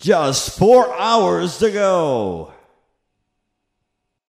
Just four hours to go.